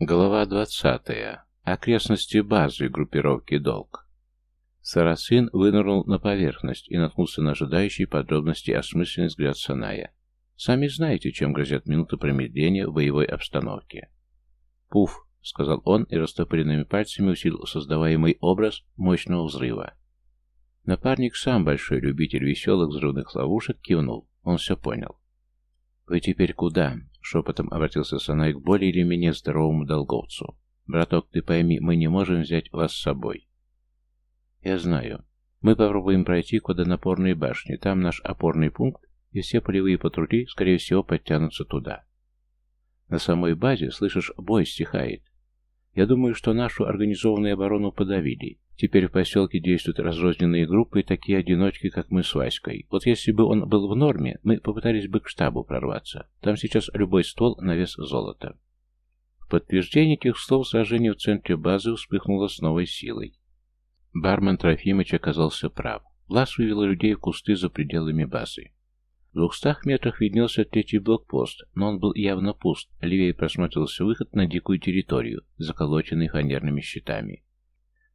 Глава 20. Окрестности базы группировки «Долг». Сарацин вынырнул на поверхность и наткнулся на ожидающий подробности осмысленный взгляд Саная. Сами знаете, чем грозят минуты промедления в боевой обстановке. «Пуф», — сказал он и растопыренными пальцами усилил создаваемый образ мощного взрыва. Напарник, сам большой любитель веселых взрывных ловушек, кивнул. Он все понял. «Вы теперь куда?» — шепотом обратился Санай к более или менее здоровому долговцу. «Браток, ты пойми, мы не можем взять вас с собой». «Я знаю. Мы попробуем пройти к водонапорной башне. Там наш опорный пункт, и все полевые патрули, скорее всего, подтянутся туда. На самой базе, слышишь, бой стихает. Я думаю, что нашу организованную оборону подавили. Теперь в поселке действуют разрозненные группы, такие одиночки, как мы с Васькой. Вот если бы он был в норме, мы попытались бы к штабу прорваться. Там сейчас любой ствол на вес золота. В подтверждение этих слов сражение в центре базы вспыхнуло с новой силой. Бармен Трофимыч оказался прав. Влас вывел людей в кусты за пределами базы. В двухстах метрах виднелся третий блокпост, но он был явно пуст, левее просматривался выход на дикую территорию, заколоченный фанерными щитами.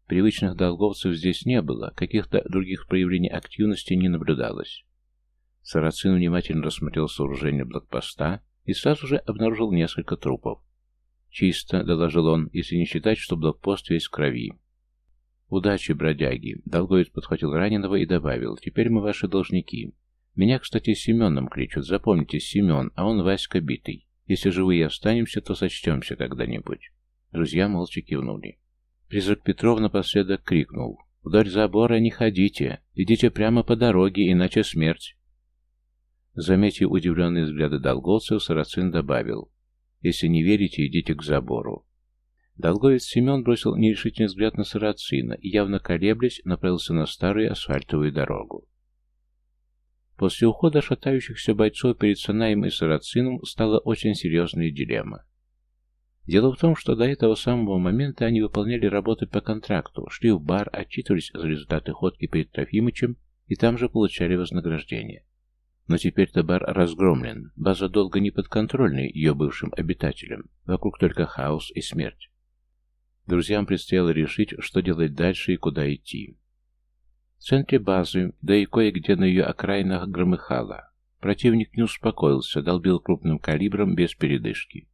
Привычных долговцев здесь не было, каких-то других проявлений активности не наблюдалось. Сарацин внимательно рассмотрел сооружение блокпоста и сразу же обнаружил несколько трупов. «Чисто», — доложил он, — «если не считать, что блокпост весь в крови». «Удачи, бродяги!» — Долговец подхватил раненого и добавил. «Теперь мы ваши должники. Меня, кстати, Семеном кричат. Запомните, Семен, а он Васька битый. Если живые останемся, то сочтемся когда-нибудь». Друзья молча кивнули. Призрак Петров напоследок крикнул. «Вдоль забора не ходите! Идите прямо по дороге, иначе смерть!» Заметив удивленные взгляды долговцев, Сарацин добавил. «Если не верите, идите к забору». Долговец Семен бросил нерешительный взгляд на Сарацина и, явно колеблясь, направился на старую асфальтовую дорогу. После ухода шатающихся бойцов перед Санаем и Сарацином стала очень серьезная дилемма. Дело в том, что до этого самого момента они выполняли работы по контракту, шли в бар, отчитывались за результаты ходки перед Трофимычем и там же получали вознаграждение. Но теперь-то бар разгромлен, база долго не подконтрольна ее бывшим обитателям, вокруг только хаос и смерть. Друзьям предстояло решить, что делать дальше и куда идти. В центре базы, да и кое-где на ее окраинах громыхало. Противник не успокоился, долбил крупным калибром без передышки.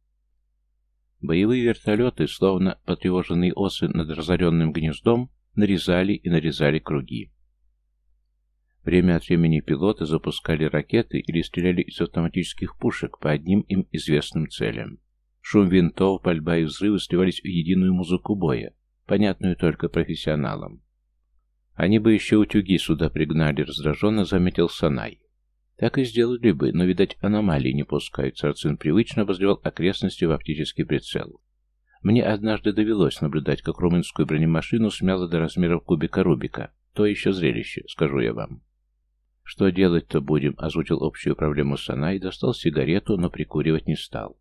Боевые вертолеты, словно потревоженные осы над разоренным гнездом, нарезали и нарезали круги. Время от времени пилоты запускали ракеты или стреляли из автоматических пушек по одним им известным целям. Шум винтов, пальба и взрывы сливались в единую музыку боя, понятную только профессионалам. Они бы еще утюги сюда пригнали, раздраженно заметил Санай. Так и сделали бы, но, видать, аномалии не пускают. Сарцин привычно обозревал окрестности в оптический прицел. Мне однажды довелось наблюдать, как румынскую бронемашину смяло до размеров кубика Рубика. То еще зрелище, скажу я вам. «Что делать-то будем?» — озвучил общую проблему Сана и достал сигарету, но прикуривать не стал.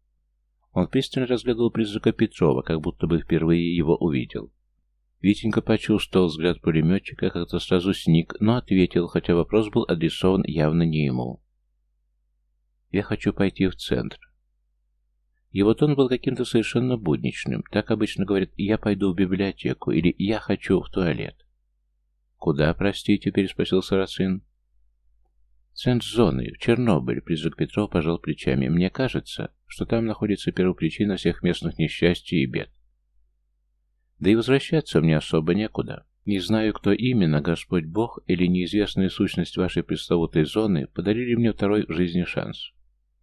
Он пристально разглядывал призрака Петрова, как будто бы впервые его увидел. Витенька почувствовал взгляд пулеметчика, как-то сразу сник, но ответил, хотя вопрос был адресован явно не ему. «Я хочу пойти в центр». Его тон был каким-то совершенно будничным. Так обычно говорят «я пойду в библиотеку» или «я хочу в туалет». «Куда, простите?» — переспросил Сарацин. «Центр зоны, в Чернобыль», — призрак Петров пожал плечами. «Мне кажется, что там находится первопричина всех местных несчастий и бед. Да и возвращаться мне особо некуда. Не знаю, кто именно, Господь Бог или неизвестная сущность вашей пресловутой зоны, подарили мне второй в жизни шанс.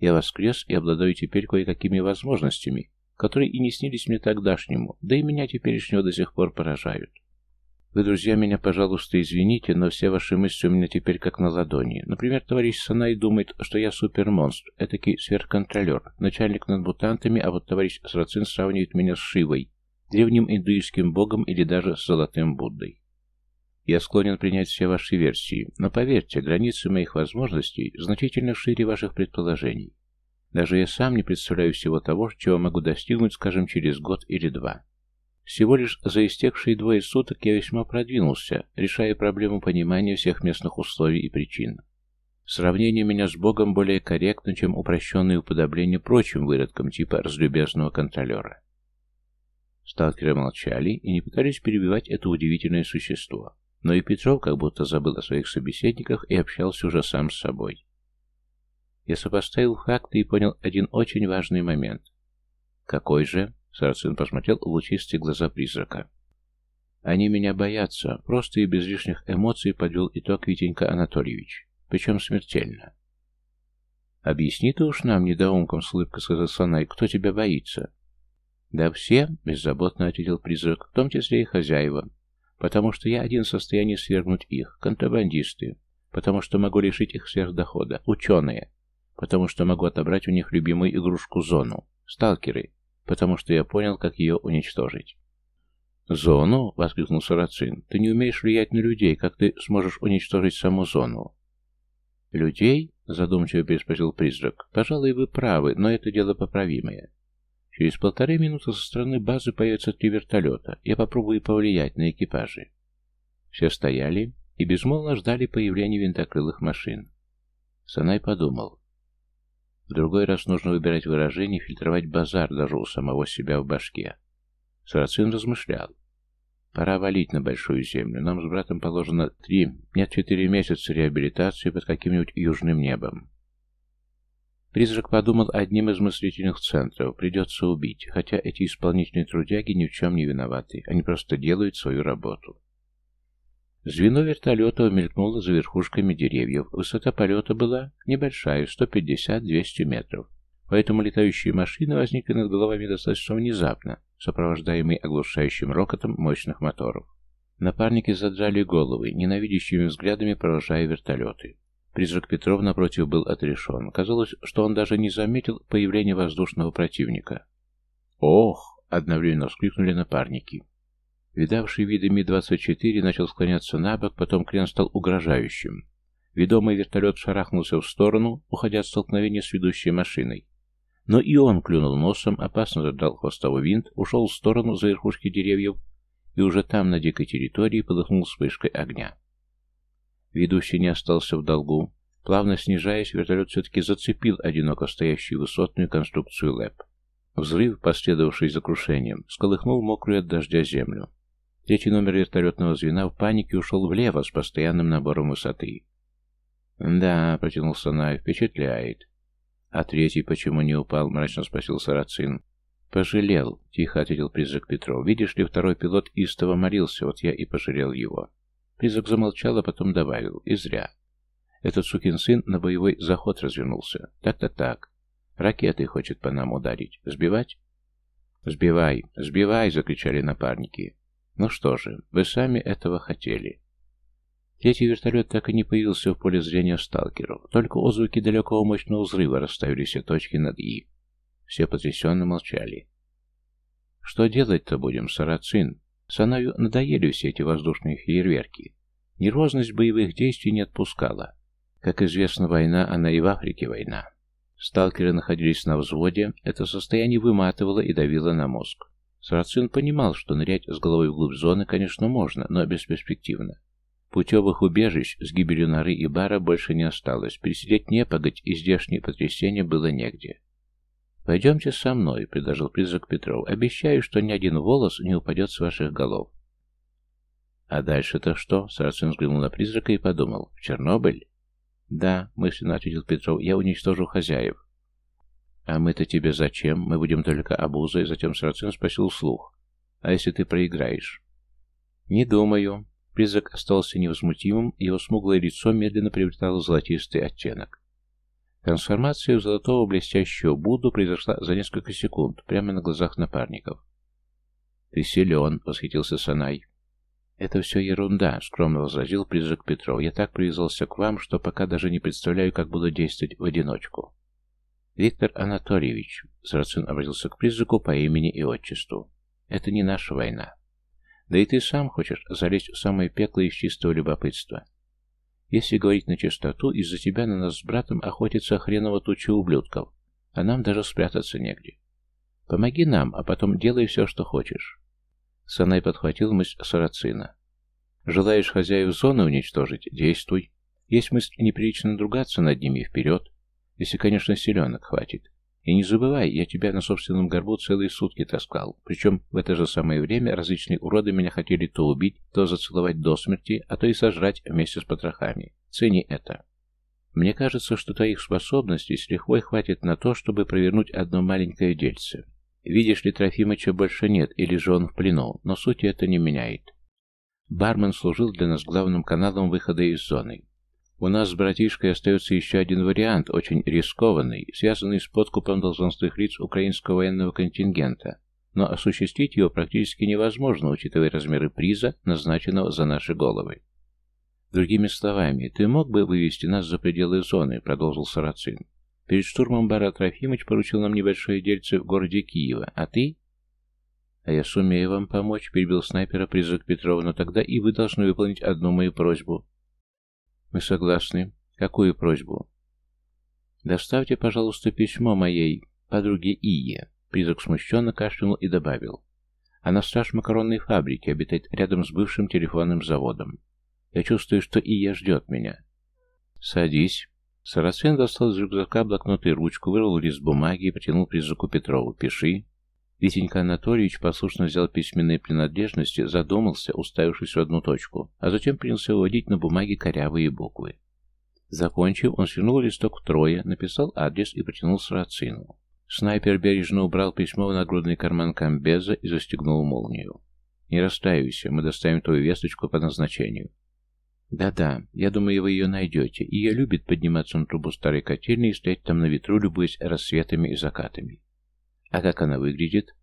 Я воскрес и обладаю теперь кое-какими возможностями, которые и не снились мне тогдашнему, да и меня теперешнего до сих пор поражают. Вы, друзья, меня, пожалуйста, извините, но все ваши мысли у меня теперь как на ладони. Например, товарищ Санай думает, что я супермонстр, этакий сверхконтролер, начальник над мутантами, а вот товарищ Срацин сравнивает меня с Шивой, древним индуистским богом или даже золотым Буддой. Я склонен принять все ваши версии, но поверьте, границы моих возможностей значительно шире ваших предположений. Даже я сам не представляю всего того, чего могу достигнуть, скажем, через год или два. Всего лишь за истекшие двое суток я весьма продвинулся, решая проблему понимания всех местных условий и причин. Сравнение меня с Богом более корректно, чем упрощенное уподобление прочим выродкам типа разлюбезного контролера. Сталкеры молчали и не пытались перебивать это удивительное существо. Но и Петров как будто забыл о своих собеседниках и общался уже сам с собой. Я сопоставил факты и понял один очень важный момент. «Какой же?» — Сарацин посмотрел в лучистые глаза призрака. «Они меня боятся», — просто и без лишних эмоций подвел итог Витенька Анатольевич. «Причем смертельно». «Объясни ты уж нам, недоумкам, с улыбкой сказал Санай, кто тебя боится?» «Да все», — беззаботно ответил призрак, — «в том числе и хозяева. Потому что я один в состоянии свергнуть их, контрабандисты. Потому что могу лишить их сверхдохода, ученые. Потому что могу отобрать у них любимую игрушку-зону, сталкеры. Потому что я понял, как ее уничтожить». «Зону?» — воскликнул Сарацин. «Ты не умеешь влиять на людей, как ты сможешь уничтожить саму зону?» «Людей?» — задумчиво переспросил призрак. «Пожалуй, вы правы, но это дело поправимое. Через полторы минуты со стороны базы появятся три вертолета. Я попробую повлиять на экипажи». Все стояли и безмолвно ждали появления винтокрылых машин. Санай подумал. В другой раз нужно выбирать выражение фильтровать базар даже у самого себя в башке. Сарацин размышлял. Пора валить на большую землю. Нам с братом положено три, нет, четыре месяца реабилитации под каким-нибудь южным небом. Призрак подумал одним из мыслительных центров. Придется убить, хотя эти исполнительные трудяги ни в чем не виноваты. Они просто делают свою работу. Звено вертолета мелькнуло за верхушками деревьев. Высота полета была небольшая, 150-200 метров. Поэтому летающие машины возникли над головами достаточно внезапно, сопровождаемые оглушающим рокотом мощных моторов. Напарники задрали головы, ненавидящими взглядами провожая вертолеты. Призрак Петров, напротив, был отрешен. Казалось, что он даже не заметил появления воздушного противника. «Ох!» — одновременно вскрикнули напарники. Видавший виды Ми-24 начал склоняться на бок, потом крен стал угрожающим. Ведомый вертолет шарахнулся в сторону, уходя от столкновения с ведущей машиной. Но и он клюнул носом, опасно задал хвостовой винт, ушел в сторону за верхушки деревьев и уже там, на дикой территории, полыхнул вспышкой огня. Ведущий не остался в долгу. Плавно снижаясь, вертолет все-таки зацепил одиноко стоящую высотную конструкцию ЛЭП. Взрыв, последовавший за крушением, сколыхнул мокрую от дождя землю. Третий номер вертолетного звена в панике ушел влево с постоянным набором высоты. «Да», — протянул Санаев, — «впечатляет. «А третий почему не упал?» — мрачно спросил Сарацин. «Пожалел», — тихо ответил призрак Петров. «Видишь ли, второй пилот истово молился, вот я и пожалел его». Призрак замолчал, а потом добавил. «И зря. Этот сукин сын на боевой заход развернулся. Так-то так. Ракетой хочет по нам ударить. Сбивать?» «Сбивай, сбивай!» — закричали напарники. «Ну что же, вы сами этого хотели». Третий вертолет так и не появился в поле зрения сталкеров. Только отзвуки далекого мощного взрыва расставили все точки над «и». Все потрясенно молчали. «Что делать-то будем, Сарацин?» Санаю надоели все эти воздушные фейерверки. Нервозность боевых действий не отпускала. Как известно, война, она и в Африке война. Сталкеры находились на взводе, это состояние выматывало и давило на мозг. Сарацин понимал, что нырять с головой вглубь зоны, конечно, можно, но бесперспективно. Путевых убежищ с гибелью норы и бара больше не осталось. Пересидеть непогодь и здешние потрясения было негде. «Пойдемте со мной», — предложил призрак Петров. «Обещаю, что ни один волос не упадет с ваших голов». «А дальше-то что?» — Сарацин взглянул на призрака и подумал. «В Чернобыль?» «Да», — мысленно ответил Петров. «Я уничтожу хозяев». «А мы-то тебе зачем? Мы будем только обузой», — затем Сарацин спросил вслух. «А если ты проиграешь?» «Не думаю. Призрак остался невозмутимым, его смуглое лицо медленно приобретало золотистый оттенок. Трансформация в золотого блестящего Будду произошла за несколько секунд, прямо на глазах напарников. «Ты силен», — восхитился Санай. «Это все ерунда», — скромно возразил призрак Петров. «Я так привязался к вам, что пока даже не представляю, как буду действовать в одиночку». «Виктор Анатольевич», — Сарацин обратился к призраку по имени и отчеству, — «это не наша война. Да и ты сам хочешь залезть в самое пекло из чистого любопытства. Если говорить на чистоту, из-за тебя на нас с братом охотится хреново туча ублюдков, а нам даже спрятаться негде. Помоги нам, а потом делай все, что хочешь. Санай подхватил мысль Сарацина. Желаешь хозяев зоны уничтожить? Действуй. Есть мысль неприлично надругаться над ними вперед, если, конечно, селенок хватит. И не забывай, я тебя на собственном горбу целые сутки таскал. Причем в это же самое время различные уроды меня хотели то убить, то зацеловать до смерти, а то и сожрать вместе с потрохами. Цени это. Мне кажется, что твоих способностей с лихвой хватит на то, чтобы провернуть одно маленькое дельце. Видишь ли, Трофимыча больше нет, или же он в плену, но сути это не меняет. Бармен служил для нас главным каналом выхода из зоны. У нас с братишкой остается еще один вариант, очень рискованный, связанный с подкупом должностных лиц украинского военного контингента, но осуществить его практически невозможно, учитывая размеры приза, назначенного за наши головы. «Другими словами, ты мог бы вывести нас за пределы зоны», — продолжил Сарацин. «Перед штурмом бара Трофимыч поручил нам небольшое дельце в городе Киева, а ты...» «А я сумею вам помочь», — перебил снайпера призрак Петрова, «но тогда и вы должны выполнить одну мою просьбу». «Мы согласны. Какую просьбу?» «Доставьте, пожалуйста, письмо моей подруге Ие», — призрак смущенно кашлянул и добавил. «Она страж макаронной фабрики, обитает рядом с бывшим телефонным заводом. Я чувствую, что Ия ждет меня». «Садись». Сарацин достал из рюкзака блокнот и ручку, вырвал лист бумаги и протянул призраку Петрову. «Пиши». Витенька Анатольевич послушно взял письменные принадлежности, задумался, уставившись в одну точку, а затем принялся выводить на бумаге корявые буквы. Закончив, он свернул листок втрое, написал адрес и протянул Сарацину. Снайпер бережно убрал письмо в нагрудный карман комбеза и застегнул молнию. «Не расстраивайся, мы доставим твою весточку по назначению». «Да-да, я думаю, вы ее найдете, я любит подниматься на трубу старой котельной и стоять там на ветру, любуясь рассветами и закатами. А как она выглядит?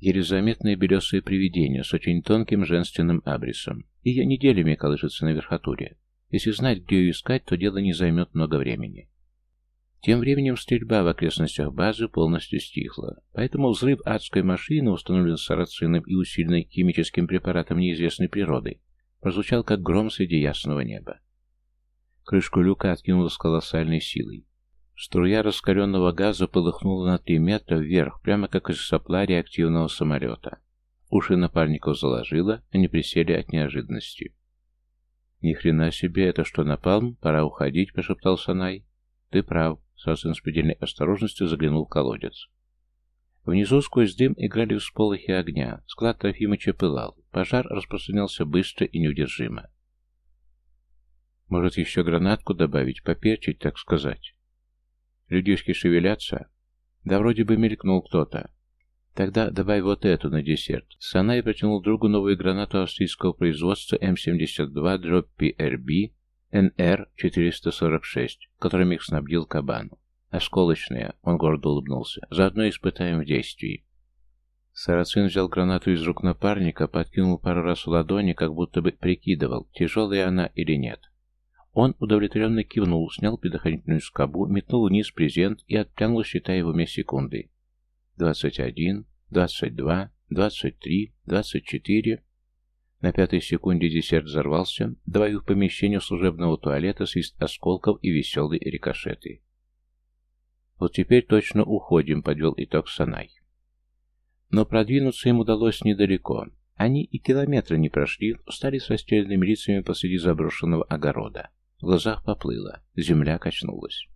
Еле заметное белесое привидение с очень тонким женственным абрисом. И я неделями колышется на верхотуре. Если знать, где ее искать, то дело не займет много времени. Тем временем стрельба в окрестностях базы полностью стихла, поэтому взрыв адской машины, установленной сарацином и усиленной химическим препаратом неизвестной природы, прозвучал как гром среди ясного неба. Крышку люка откинуло с колоссальной силой. Струя раскаленного газа полыхнула на три метра вверх, прямо как из сопла реактивного самолета. Уши напарников заложило, они присели от неожиданности. «Ни хрена себе, это что, напалм? Пора уходить», — прошептал Санай. «Ты прав», — Сасын с предельной осторожностью заглянул в колодец. Внизу сквозь дым играли всполохи огня. Склад Трофимыча пылал. Пожар распространялся быстро и неудержимо. «Может, еще гранатку добавить, поперчить, так сказать?» Людишки шевелятся? Да вроде бы мелькнул кто-то. Тогда давай вот эту на десерт. Санай протянул другу новую гранату австрийского производства М-72 дроп PRB НР-446, которым их снабдил Кабан. Осколочная, он гордо улыбнулся. Заодно испытаем в действии. Сарацин взял гранату из рук напарника, подкинул пару раз в ладони, как будто бы прикидывал, тяжелая она или нет. Он удовлетворенно кивнул, снял предохранительную скобу, метнул вниз презент и отпрянул, считая в уме секунды. Двадцать один, двадцать два, двадцать три, двадцать четыре. На пятой секунде десерт взорвался, добавив в помещение служебного туалета свист осколков и веселые рикошеты. «Вот теперь точно уходим», — подвел итог Санай. Но продвинуться им удалось недалеко. Они и километра не прошли, стали с растерянными лицами посреди заброшенного огорода. В глазах поплыло, земля качнулась.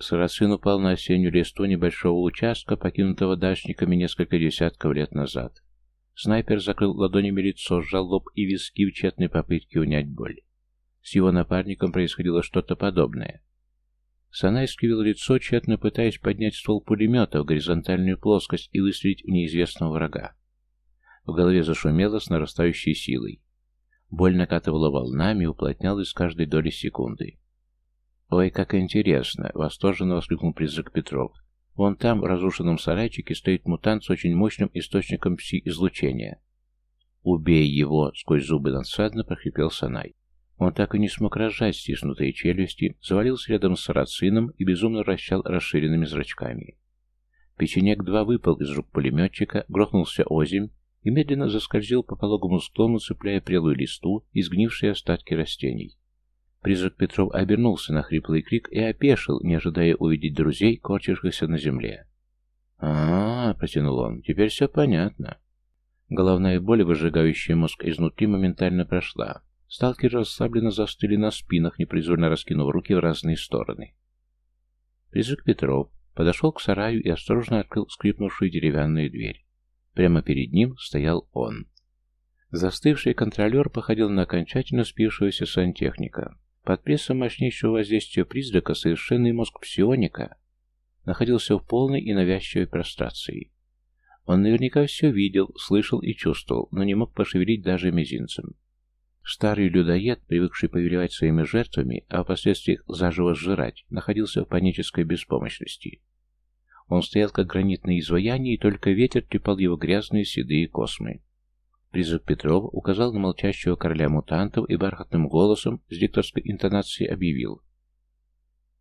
Сарацин упал на осеннюю листу небольшого участка, покинутого дачниками несколько десятков лет назад. Снайпер закрыл ладонями лицо, сжал лоб и виски в тщетной попытке унять боль. С его напарником происходило что-то подобное. Санай скривил лицо, тщетно пытаясь поднять ствол пулемета в горизонтальную плоскость и выстрелить в неизвестного врага. В голове зашумело с нарастающей силой. Боль накатывала волнами и уплотнялась с каждой доли секунды. «Ой, как интересно!» — восторженно воскликнул призрак Петров. «Вон там, в разрушенном сарайчике, стоит мутант с очень мощным источником пси-излучения». «Убей его!» — сквозь зубы надсадно прохрипел Санай. Он так и не смог разжать стиснутые челюсти, завалился рядом с сарацином и безумно вращал расширенными зрачками. Печенек-2 выпал из рук пулеметчика, грохнулся озимь и медленно заскользил по пологому склону, цепляя прелую листу и сгнившие остатки растений. Призрак Петров обернулся на хриплый крик и опешил, не ожидая увидеть друзей, корчившихся на земле. а, -а, -а протянул он, — «теперь все понятно». Головная боль, выжигающая мозг изнутри, моментально прошла. Сталкеры расслабленно застыли на спинах, непроизвольно раскинув руки в разные стороны. Призрак Петров Подошел к сараю и осторожно открыл скрипнувшую деревянную дверь. Прямо перед ним стоял он. Застывший контролер походил на окончательно спившегося сантехника. Под прессом мощнейшего воздействия призрака совершенный мозг псионика находился в полной и навязчивой прострации. Он наверняка все видел, слышал и чувствовал, но не мог пошевелить даже мизинцем. Старый людоед, привыкший повелевать своими жертвами, а впоследствии заживо сжирать, находился в панической беспомощности. Он стоял как гранитное изваяние, и только ветер трепал его грязные седые космы. Призрак Петров указал на молчащего короля мутантов и бархатным голосом с дикторской интонацией объявил.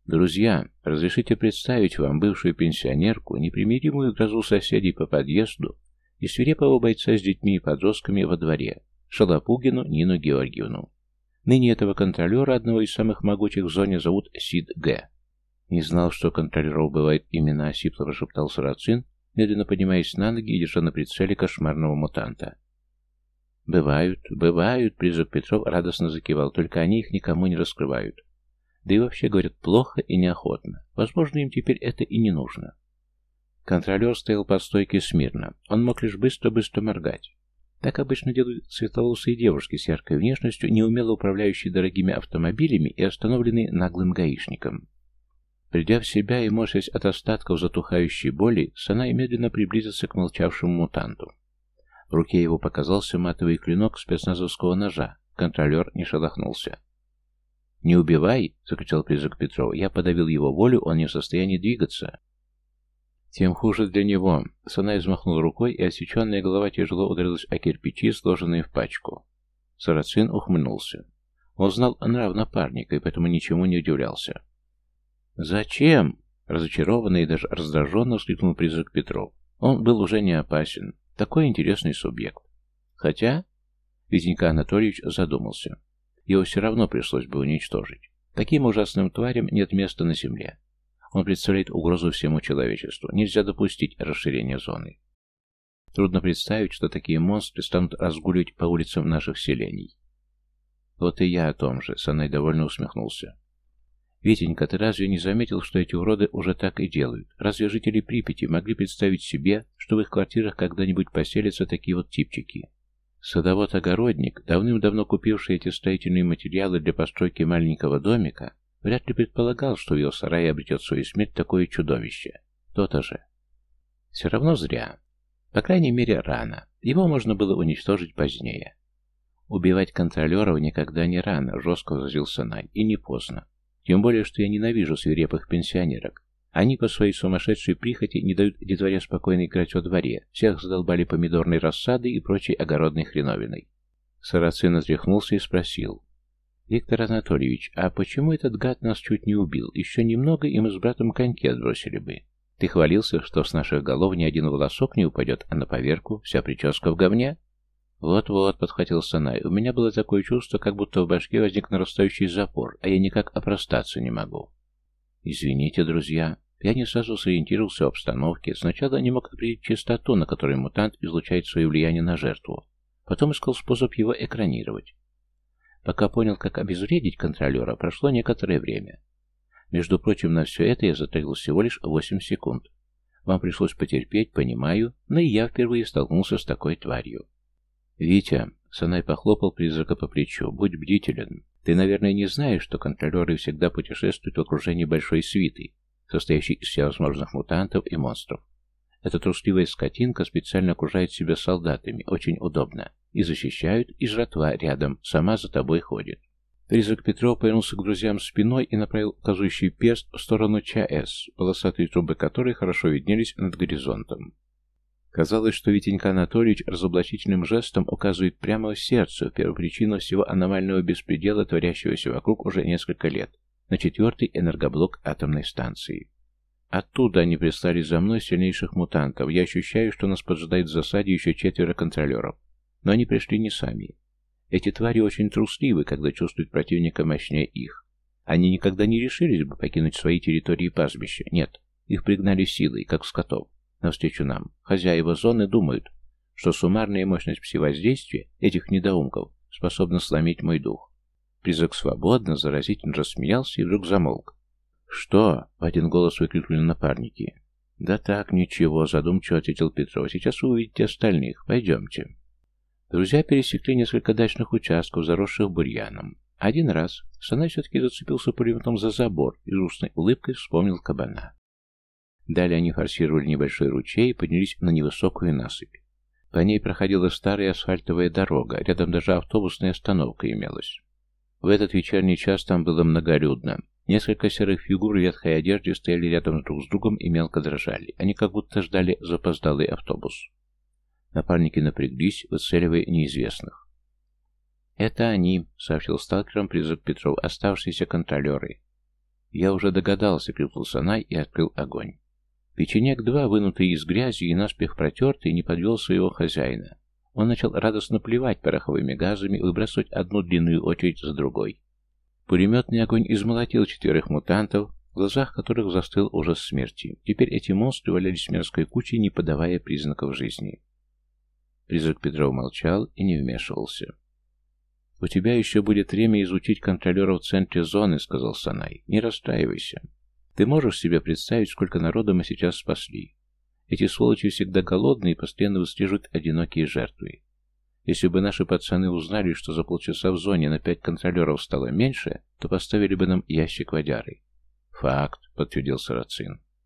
«Друзья, разрешите представить вам бывшую пенсионерку, непримиримую грозу соседей по подъезду и свирепого бойца с детьми и подростками во дворе, Шалопугину Нину Георгиевну. Ныне этого контролера, одного из самых могучих в зоне, зовут Сид Г. Не знал, что контролеров бывает именно осипло прошептал Сарацин, медленно поднимаясь на ноги и держа на прицеле кошмарного мутанта. «Бывают, бывают», — призрак Петров радостно закивал, «только они их никому не раскрывают. Да и вообще говорят плохо и неохотно. Возможно, им теперь это и не нужно». Контролер стоял под стойкой смирно. Он мог лишь быстро-быстро моргать. Так обычно делают светловолосые девушки с яркой внешностью, неумело управляющие дорогими автомобилями и остановленные наглым гаишником. Придя в себя и морщась от остатков затухающей боли, Санай медленно приблизился к молчавшему мутанту. В руке его показался матовый клинок спецназовского ножа. Контролер не шелохнулся. «Не убивай!» — закричал призрак Петров. «Я подавил его волю, он не в состоянии двигаться». Тем хуже для него. Санай взмахнул рукой, и осеченная голова тяжело ударилась о кирпичи, сложенные в пачку. Сарацин ухмыльнулся. Он знал нрав напарника, и поэтому ничему не удивлялся. «Зачем?» — разочарованно и даже раздраженно вскрикнул призрак Петров. Он был уже не опасен. Такой интересный субъект. Хотя... Витенька Анатольевич задумался. Его все равно пришлось бы уничтожить. Таким ужасным тварям нет места на земле. Он представляет угрозу всему человечеству. Нельзя допустить расширения зоны. Трудно представить, что такие монстры станут разгуливать по улицам наших селений. Вот и я о том же, Санай довольно усмехнулся. Витенька, ты разве не заметил, что эти уроды уже так и делают? Разве жители Припяти могли представить себе, что в их квартирах когда-нибудь поселятся такие вот типчики? Садовод-огородник, давным-давно купивший эти строительные материалы для постройки маленького домика, Вряд ли предполагал, что в его сарае обретет свою смерть такое чудовище. То-то же. Все равно зря. По крайней мере, рано. Его можно было уничтожить позднее. Убивать контролеров никогда не рано, жестко возразил Санай, и не поздно. Тем более, что я ненавижу свирепых пенсионерок. Они по своей сумасшедшей прихоти не дают детворе спокойно играть во дворе, всех задолбали помидорной рассадой и прочей огородной хреновиной. Сарацин отряхнулся и спросил. «Виктор Анатольевич, а почему этот гад нас чуть не убил? Еще немного, и мы с братом коньки отбросили бы. Ты хвалился, что с наших голов ни один волосок не упадет, а на поверку вся прическа в говне?» «Вот-вот», — подхватил Санай, — «у меня было такое чувство, как будто в башке возник нарастающий запор, а я никак опростаться не могу». «Извините, друзья». Я не сразу сориентировался в обстановке. Сначала не мог определить частоту, на которой мутант излучает свое влияние на жертву. Потом искал способ его экранировать. Пока понял, как обезвредить контролера, прошло некоторое время. Между прочим, на все это я затратил всего лишь 8 секунд. Вам пришлось потерпеть, понимаю, но и я впервые столкнулся с такой тварью. «Витя», — Санай похлопал призрака по плечу, — «будь бдителен. Ты, наверное, не знаешь, что контролеры всегда путешествуют в окружении большой свиты, состоящей из всевозможных мутантов и монстров. Эта трусливая скотинка специально окружает себя солдатами, очень удобно. И защищают, и жратва рядом, сама за тобой ходит. Призрак Петров повернулся к друзьям спиной и направил указывающий перст в сторону ЧАЭС, полосатые трубы которой хорошо виднелись над горизонтом. Казалось, что Витенька Анатольевич разоблачительным жестом указывает прямо в сердце, первопричину всего аномального беспредела, творящегося вокруг уже несколько лет, на четвертый энергоблок атомной станции. Оттуда они прислали за мной сильнейших мутантов. Я ощущаю, что нас поджидает в засаде еще четверо контролеров. Но они пришли не сами. Эти твари очень трусливы, когда чувствуют противника мощнее их. Они никогда не решились бы покинуть свои территории пастбища. Нет, их пригнали силой, как скотов, навстречу нам. Хозяева зоны думают, что суммарная мощность псевоздействия этих недоумков способна сломить мой дух. Призрак свободно, заразительно рассмеялся и вдруг замолк. «Что?» — в один голос выкрикнули напарники. «Да так, ничего», — задумчиво ответил Петров. «Сейчас увидите остальных. Пойдемте». Друзья пересекли несколько дачных участков, заросших бурьяном. Один раз Санай все-таки зацепился пулеметом за забор и грустной улыбкой вспомнил кабана. Далее они форсировали небольшой ручей и поднялись на невысокую насыпь. По ней проходила старая асфальтовая дорога, рядом даже автобусная остановка имелась. В этот вечерний час там было многолюдно. Несколько серых фигур в ветхой одежде стояли рядом друг с другом и мелко дрожали. Они как будто ждали запоздалый автобус. Напарники напряглись, выцеливая неизвестных. «Это они», — сообщил сталкером призрак Петров, — «оставшиеся контролеры». «Я уже догадался», — крикнул Санай и открыл огонь. Печенек-2, вынутый из грязи и наспех протертый, не подвел своего хозяина. Он начал радостно плевать пороховыми газами выбрасывать одну длинную очередь за другой. Пулеметный огонь измолотил четверых мутантов, в глазах которых застыл ужас смерти. Теперь эти монстры валялись мерзкой кучей, не подавая признаков жизни. Призрак Петров молчал и не вмешивался. «У тебя еще будет время изучить контролера в центре зоны», — сказал Санай. «Не расстраивайся. Ты можешь себе представить, сколько народа мы сейчас спасли? Эти сволочи всегда голодные и постоянно выслеживают одинокие жертвы. Если бы наши пацаны узнали, что за полчаса в зоне на пять контролеров стало меньше, то поставили бы нам ящик водяры. Факт, подтвердил Сарацин.